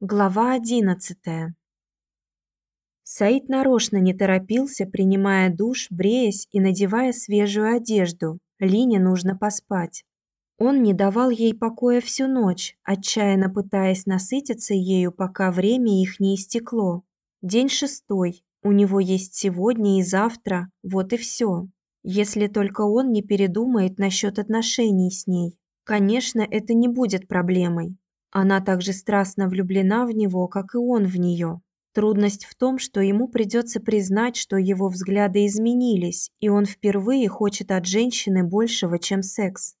Глава одиннадцатая. Саид нарочно не торопился, принимая душ, бреясь и надевая свежую одежду. Лине нужно поспать. Он не давал ей покоя всю ночь, отчаянно пытаясь насытиться ею, пока время их не истекло. День шестой. У него есть сегодня и завтра, вот и все. Если только он не передумает насчет отношений с ней. Конечно, это не будет проблемой. Она также страстно влюблена в него, как и он в нее. Трудность в том, что ему придется признать, что его взгляды изменились, и он впервые хочет от женщины большего, чем секс.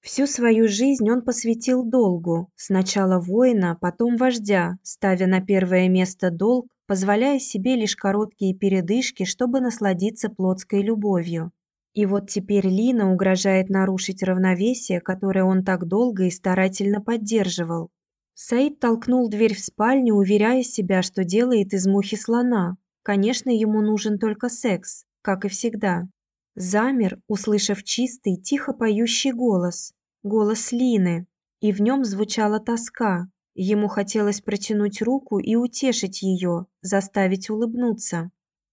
Всю свою жизнь он посвятил долгу, сначала воина, потом вождя, ставя на первое место долг, позволяя себе лишь короткие передышки, чтобы насладиться плотской любовью. И вот теперь Лина угрожает нарушить равновесие, которое он так долго и старательно поддерживал. Саид толкнул дверь в спальню, уверяя себя, что делает из мухи слона. Конечно, ему нужен только секс, как и всегда. Замер, услышав чистый, тихо поющий голос, голос Лины, и в нем звучала тоска. Ему хотелось протянуть руку и утешить ее, заставить улыбнуться.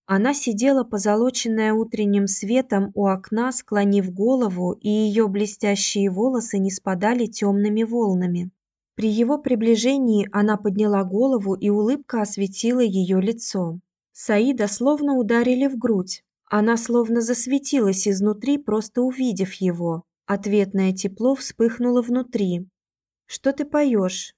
Она сидела позолоченная утренним светом у окна, склонив голову, и ее блестящие волосы не спадали темными волнами. При его приближении она подняла голову, и улыбка осветила ее лицо. Саида словно ударили в грудь. Она словно засветилась изнутри, просто увидев его. Ответное тепло вспыхнуло внутри. Что ты поешь?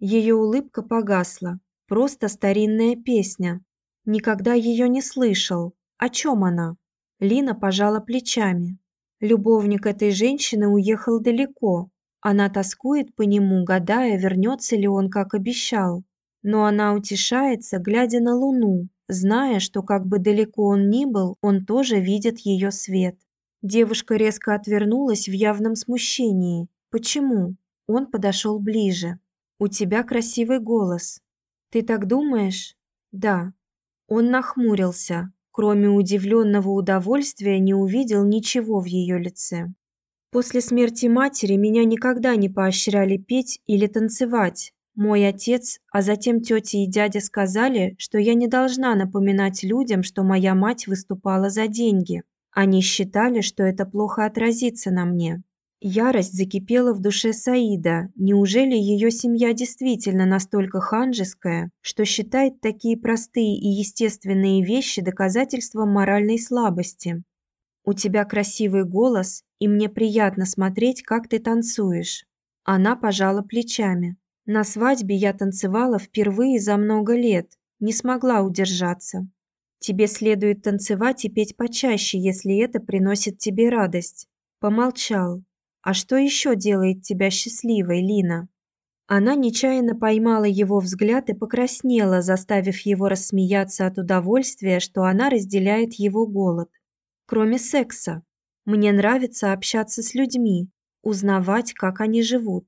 Ее улыбка погасла. Просто старинная песня. Никогда ее не слышал. О чем она? Лина пожала плечами. Любовник этой женщины уехал далеко. Она тоскует по нему, гадая, вернется ли он, как обещал. Но она утешается, глядя на луну, зная, что как бы далеко он ни был, он тоже видит ее свет. Девушка резко отвернулась в явном смущении. Почему? Он подошел ближе. У тебя красивый голос. Ты так думаешь? Да. Он нахмурился, кроме удивленного удовольствия не увидел ничего в ее лице. После смерти матери меня никогда не поощряли петь или танцевать. Мой отец, а затем тетя и дядя сказали, что я не должна напоминать людям, что моя мать выступала за деньги. Они считали, что это плохо отразится на мне. Ярость закипела в душе Саида. Неужели ее семья действительно настолько ханжеская, что считает такие простые и естественные вещи доказательством моральной слабости? У тебя красивый голос, и мне приятно смотреть, как ты танцуешь. Она пожала плечами. На свадьбе я танцевала впервые за много лет, не смогла удержаться. Тебе следует танцевать и петь почаще, если это приносит тебе радость. Помолчал. А что еще делает тебя счастливой, Лина? Она нечаянно поймала его взгляд и покраснела, заставив его рассмеяться от удовольствия, что она разделяет его голод. Кроме секса, мне нравится общаться с людьми, узнавать, как они живут.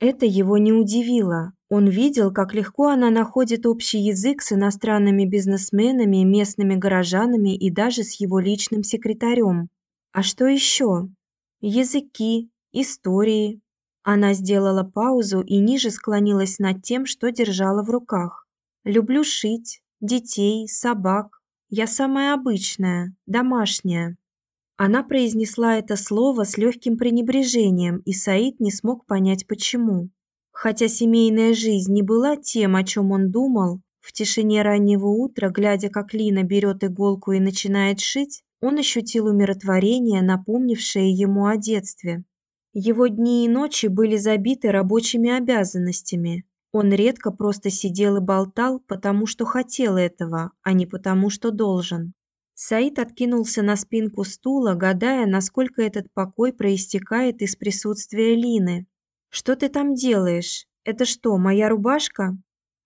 Это его не удивило. Он видел, как легко она находит общий язык с иностранными бизнесменами, местными горожанами и даже с его личным секретарем. А что еще? Языки, истории. Она сделала паузу и ниже склонилась над тем, что держала в руках. Люблю шить, детей, собак. Я самая обычная, домашняя. Она произнесла это слово с легким пренебрежением, и Саид не смог понять почему. Хотя семейная жизнь не была тем, о чем он думал, в тишине раннего утра, глядя, как Лина берет иголку и начинает шить, он ощутил умиротворение, напомнившее ему о детстве. Его дни и ночи были забиты рабочими обязанностями. Он редко просто сидел и болтал, потому что хотел этого, а не потому что должен. Саид откинулся на спинку стула, гадая, насколько этот покой проистекает из присутствия Лины. Что ты там делаешь? Это что, моя рубашка?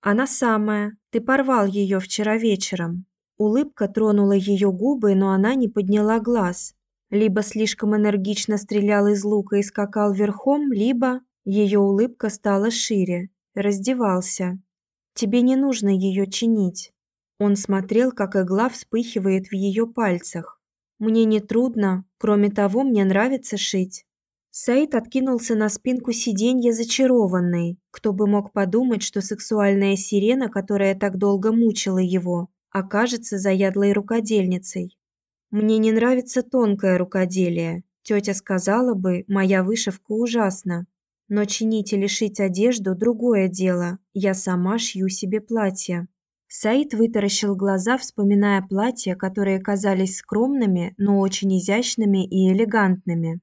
Она самая. Ты порвал ее вчера вечером. Улыбка тронула ее губы, но она не подняла глаз либо слишком энергично стрелял из лука и скакал верхом, либо ее улыбка стала шире, раздевался. Тебе не нужно ее чинить. Он смотрел, как игла вспыхивает в ее пальцах. Мне не трудно, кроме того, мне нравится шить. Саид откинулся на спинку сиденья зачарованный. Кто бы мог подумать, что сексуальная сирена, которая так долго мучила его, окажется заядлой рукодельницей. Мне не нравится тонкое рукоделие. Тетя сказала бы, моя вышивка ужасна. Но чинить или шить одежду другое дело. Я сама шью себе платье. Саид вытаращил глаза, вспоминая платья, которые казались скромными, но очень изящными и элегантными.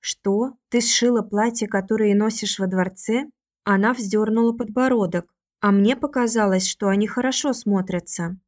Что? Ты сшила платье, которое носишь во дворце? Она вздернула подбородок, а мне показалось, что они хорошо смотрятся.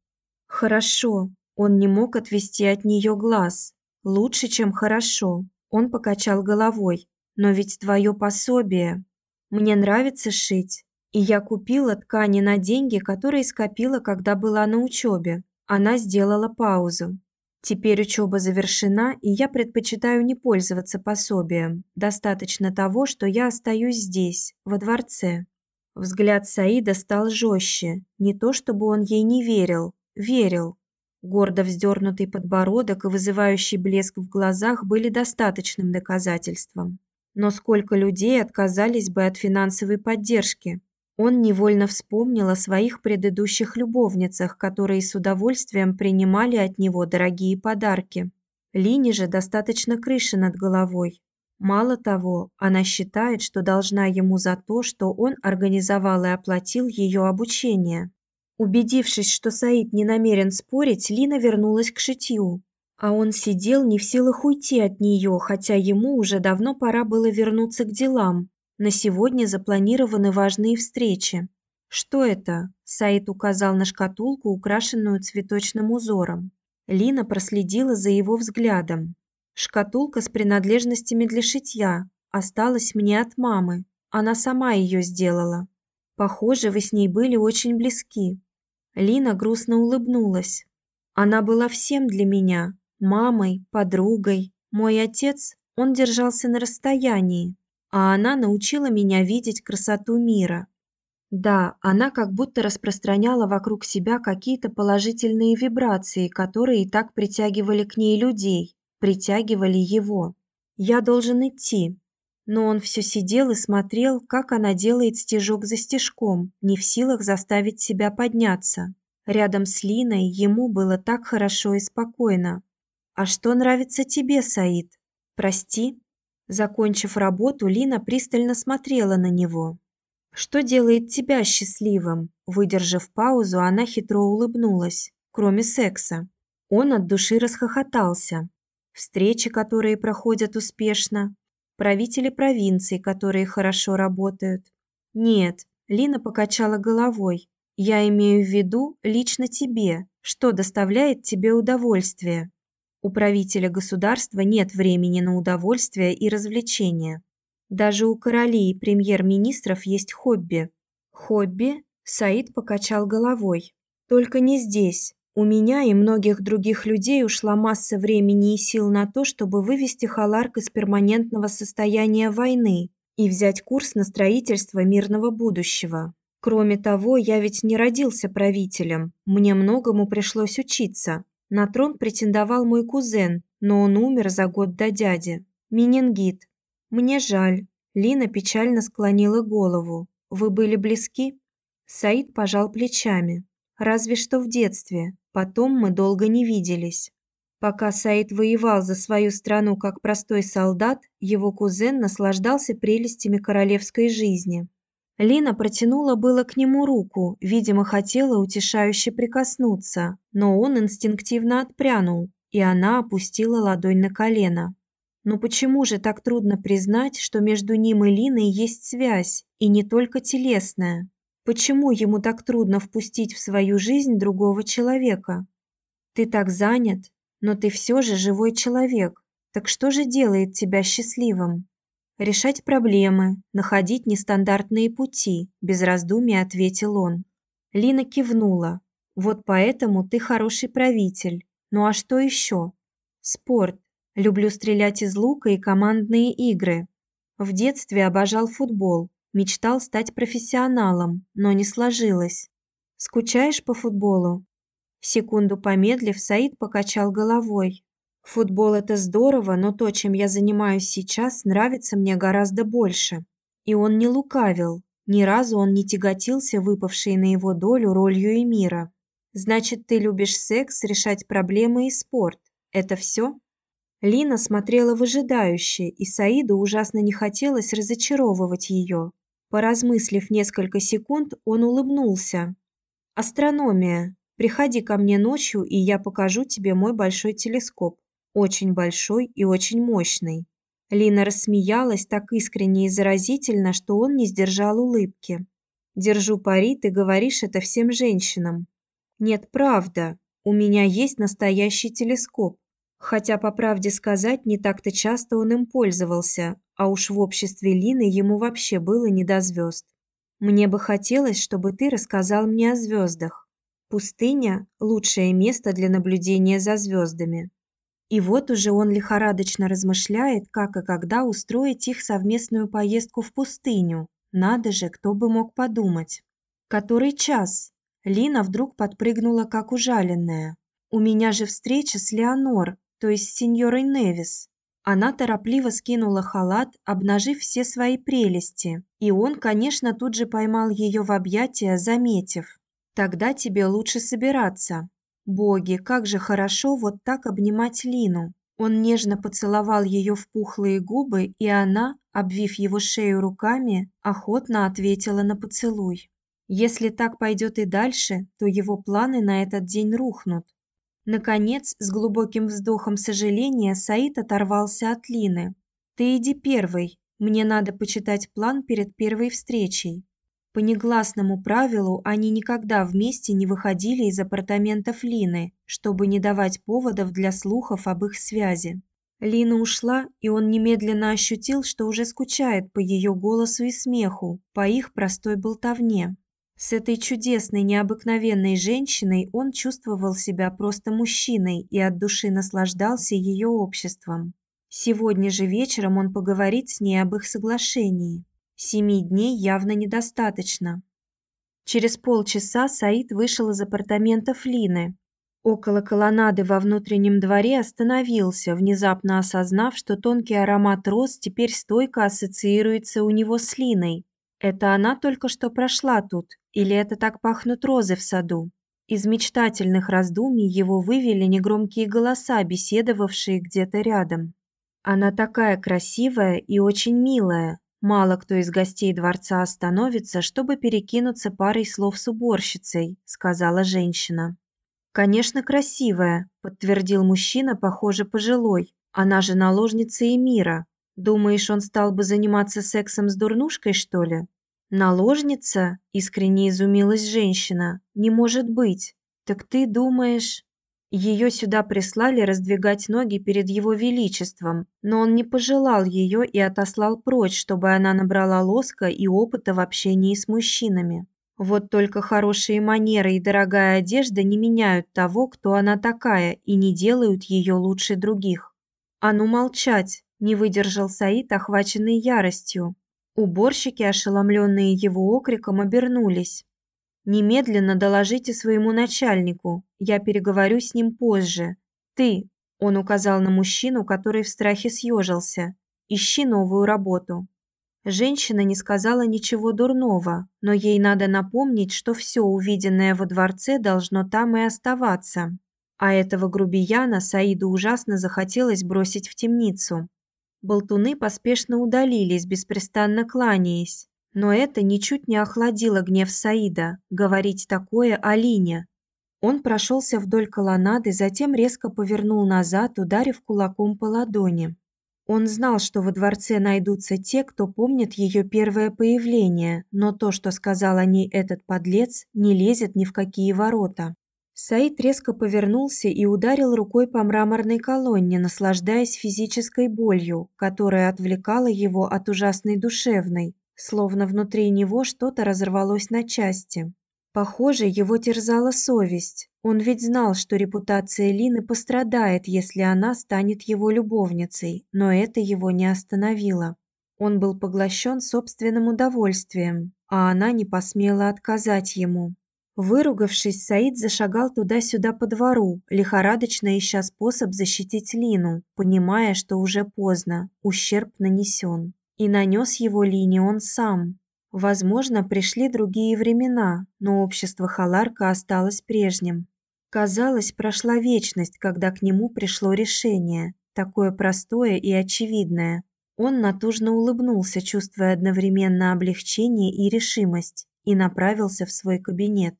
Хорошо. Он не мог отвести от нее глаз. Лучше, чем хорошо. Он покачал головой. Но ведь твое пособие. Мне нравится шить. И я купила ткани на деньги, которые скопила, когда была на учебе. Она сделала паузу. Теперь учеба завершена, и я предпочитаю не пользоваться пособием. Достаточно того, что я остаюсь здесь, во дворце. Взгляд Саида стал жестче. Не то чтобы он ей не верил, верил. Гордо вздернутый подбородок и вызывающий блеск в глазах были достаточным доказательством. Но сколько людей отказались бы от финансовой поддержки? Он невольно вспомнил о своих предыдущих любовницах, которые с удовольствием принимали от него дорогие подарки. Лине же достаточно крыши над головой. Мало того, она считает, что должна ему за то, что он организовал и оплатил ее обучение. Убедившись, что Саид не намерен спорить, Лина вернулась к шитью. А он сидел не в силах уйти от нее, хотя ему уже давно пора было вернуться к делам. На сегодня запланированы важные встречи. Что это? Саид указал на шкатулку, украшенную цветочным узором. Лина проследила за его взглядом. Шкатулка с принадлежностями для шитья осталась мне от мамы. Она сама ее сделала. Похоже, вы с ней были очень близки. Лина грустно улыбнулась. Она была всем для меня: мамой, подругой. Мой отец, он держался на расстоянии, а она научила меня видеть красоту мира. Да, она как будто распространяла вокруг себя какие-то положительные вибрации, которые и так притягивали к ней людей, притягивали его. Я должен идти. Но он все сидел и смотрел, как она делает стежок за стежком, не в силах заставить себя подняться. Рядом с Линой ему было так хорошо и спокойно. А что нравится тебе, Саид? Прости, Закончив работу, Лина пристально смотрела на него. Что делает тебя счастливым? Выдержав паузу, она хитро улыбнулась. Кроме секса. Он от души расхохотался. Встречи, которые проходят успешно, правители провинций, которые хорошо работают. Нет, Лина покачала головой. Я имею в виду лично тебе, что доставляет тебе удовольствие. У правителя государства нет времени на удовольствие и развлечения. Даже у королей и премьер-министров есть хобби. Хобби? Саид покачал головой. Только не здесь. У меня и многих других людей ушла масса времени и сил на то, чтобы вывести Халарк из перманентного состояния войны и взять курс на строительство мирного будущего. Кроме того, я ведь не родился правителем. Мне многому пришлось учиться. На трон претендовал мой кузен, но он умер за год до дяди. Менингит. Мне жаль. Лина печально склонила голову. Вы были близки? Саид пожал плечами. Разве что в детстве. Потом мы долго не виделись. Пока Саид воевал за свою страну как простой солдат, его кузен наслаждался прелестями королевской жизни. Лина протянула было к нему руку, видимо, хотела утешающе прикоснуться, но он инстинктивно отпрянул, и она опустила ладонь на колено. Но почему же так трудно признать, что между ним и Линой есть связь, и не только телесная? Почему ему так трудно впустить в свою жизнь другого человека? Ты так занят, но ты все же живой человек. Так что же делает тебя счастливым? решать проблемы, находить нестандартные пути, без раздумий ответил он. Лина кивнула. Вот поэтому ты хороший правитель. Ну а что еще? Спорт. Люблю стрелять из лука и командные игры. В детстве обожал футбол, мечтал стать профессионалом, но не сложилось. Скучаешь по футболу? Секунду помедлив, Саид покачал головой. Футбол это здорово, но то, чем я занимаюсь сейчас, нравится мне гораздо больше. И он не лукавил. Ни разу он не тяготился выпавшей на его долю ролью Эмира. Значит, ты любишь секс, решать проблемы и спорт. Это все? Лина смотрела выжидающе, и Саиду ужасно не хотелось разочаровывать ее. Поразмыслив несколько секунд, он улыбнулся. Астрономия. Приходи ко мне ночью, и я покажу тебе мой большой телескоп. Очень большой и очень мощный. Лина рассмеялась так искренне и заразительно, что он не сдержал улыбки. Держу пари, ты говоришь это всем женщинам. Нет, правда. У меня есть настоящий телескоп. Хотя, по правде сказать, не так-то часто он им пользовался, а уж в обществе Лины ему вообще было не до звезд. Мне бы хотелось, чтобы ты рассказал мне о звездах. Пустыня лучшее место для наблюдения за звездами. И вот уже он лихорадочно размышляет, как и когда устроить их совместную поездку в пустыню. Надо же, кто бы мог подумать. Который час? Лина вдруг подпрыгнула как ужаленная. У меня же встреча с Леонор, то есть с сеньорой Невис. Она торопливо скинула халат, обнажив все свои прелести, и он, конечно, тут же поймал ее в объятия, заметив: Тогда тебе лучше собираться. Боги, как же хорошо вот так обнимать Лину. Он нежно поцеловал ее в пухлые губы, и она, обвив его шею руками, охотно ответила на поцелуй. Если так пойдет и дальше, то его планы на этот день рухнут. Наконец, с глубоким вздохом сожаления, Саид оторвался от Лины. Ты иди первый. Мне надо почитать план перед первой встречей. По негласному правилу они никогда вместе не выходили из апартаментов Лины, чтобы не давать поводов для слухов об их связи. Лина ушла, и он немедленно ощутил, что уже скучает по ее голосу и смеху, по их простой болтовне. С этой чудесной, необыкновенной женщиной он чувствовал себя просто мужчиной и от души наслаждался ее обществом. Сегодня же вечером он поговорит с ней об их соглашении. Семи дней явно недостаточно. Через полчаса Саид вышел из апартаментов Лины. Около колоннады во внутреннем дворе остановился, внезапно осознав, что тонкий аромат роз теперь стойко ассоциируется у него с Линой. Это она только что прошла тут, или это так пахнут розы в саду? Из мечтательных раздумий его вывели негромкие голоса, беседовавшие где-то рядом. Она такая красивая и очень милая, Мало кто из гостей дворца остановится, чтобы перекинуться парой слов с уборщицей, сказала женщина. Конечно, красивая, подтвердил мужчина, похоже, пожилой. Она же наложница Эмира. Думаешь, он стал бы заниматься сексом с дурнушкой, что ли? Наложница? искренне изумилась женщина. Не может быть. Так ты думаешь? Ее сюда прислали раздвигать ноги перед его величеством, но он не пожелал ее и отослал прочь, чтобы она набрала лоска и опыта в общении с мужчинами. Вот только хорошие манеры и дорогая одежда не меняют того, кто она такая, и не делают ее лучше других. А ну молчать, не выдержал Саид, охваченный яростью. Уборщики, ошеломленные его окриком, обернулись. Немедленно доложите своему начальнику. Я переговорю с ним позже. Ты, он указал на мужчину, который в страхе съежился. Ищи новую работу. Женщина не сказала ничего дурного, но ей надо напомнить, что все увиденное во дворце должно там и оставаться. А этого грубияна Саиду ужасно захотелось бросить в темницу. Болтуны поспешно удалились, беспрестанно кланяясь. Но это ничуть не охладило гнев Саида говорить такое Алине. Он прошелся вдоль колоннады, затем резко повернул назад, ударив кулаком по ладони. Он знал, что во дворце найдутся те, кто помнит ее первое появление, но то, что сказал о ней этот подлец, не лезет ни в какие ворота. Саид резко повернулся и ударил рукой по мраморной колонне, наслаждаясь физической болью, которая отвлекала его от ужасной душевной, словно внутри него что-то разорвалось на части. Похоже, его терзала совесть. Он ведь знал, что репутация Лины пострадает, если она станет его любовницей, но это его не остановило. Он был поглощен собственным удовольствием, а она не посмела отказать ему. Выругавшись, Саид зашагал туда-сюда по двору, лихорадочно ища способ защитить Лину, понимая, что уже поздно, ущерб нанесен. И нанес его Лине он сам. Возможно, пришли другие времена, но общество Халарка осталось прежним. Казалось, прошла вечность, когда к нему пришло решение, такое простое и очевидное. Он натужно улыбнулся, чувствуя одновременно облегчение и решимость, и направился в свой кабинет.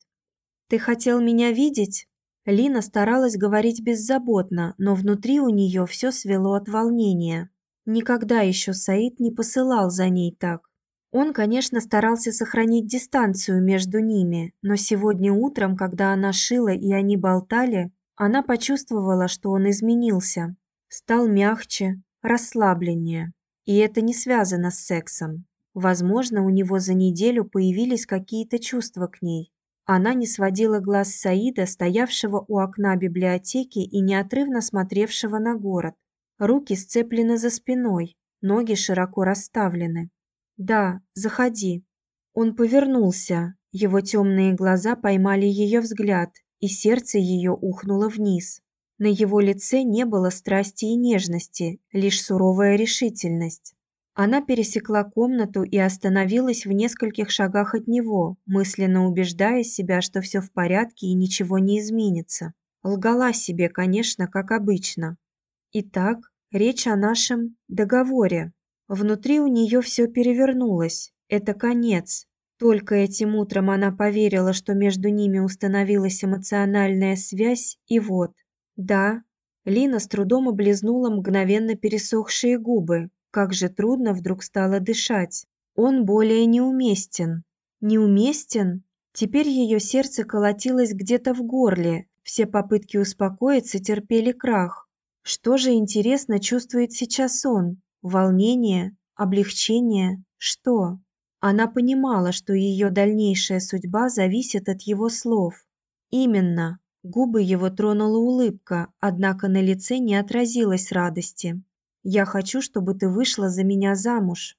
Ты хотел меня видеть? Лина старалась говорить беззаботно, но внутри у нее все свело от волнения. Никогда еще Саид не посылал за ней так. Он, конечно, старался сохранить дистанцию между ними, но сегодня утром, когда она шила и они болтали, она почувствовала, что он изменился, стал мягче, расслабленнее. И это не связано с сексом. Возможно, у него за неделю появились какие-то чувства к ней, она не сводила глаз Саида, стоявшего у окна библиотеки и неотрывно смотревшего на город. Руки сцеплены за спиной, ноги широко расставлены. "Да, заходи". Он повернулся. Его темные глаза поймали ее взгляд, и сердце ее ухнуло вниз. На его лице не было страсти и нежности, лишь суровая решительность. Она пересекла комнату и остановилась в нескольких шагах от него, мысленно убеждая себя, что все в порядке и ничего не изменится. Лгала себе, конечно, как обычно. Итак, речь о нашем договоре. Внутри у нее все перевернулось. Это конец. Только этим утром она поверила, что между ними установилась эмоциональная связь, и вот. Да, Лина с трудом облизнула мгновенно пересохшие губы, как же трудно вдруг стало дышать. Он более неуместен. Неуместен? Теперь ее сердце колотилось где-то в горле. Все попытки успокоиться терпели крах. Что же интересно чувствует сейчас он? Волнение, облегчение, что? Она понимала, что ее дальнейшая судьба зависит от его слов. Именно. Губы его тронула улыбка, однако на лице не отразилось радости. Я хочу, чтобы ты вышла за меня замуж.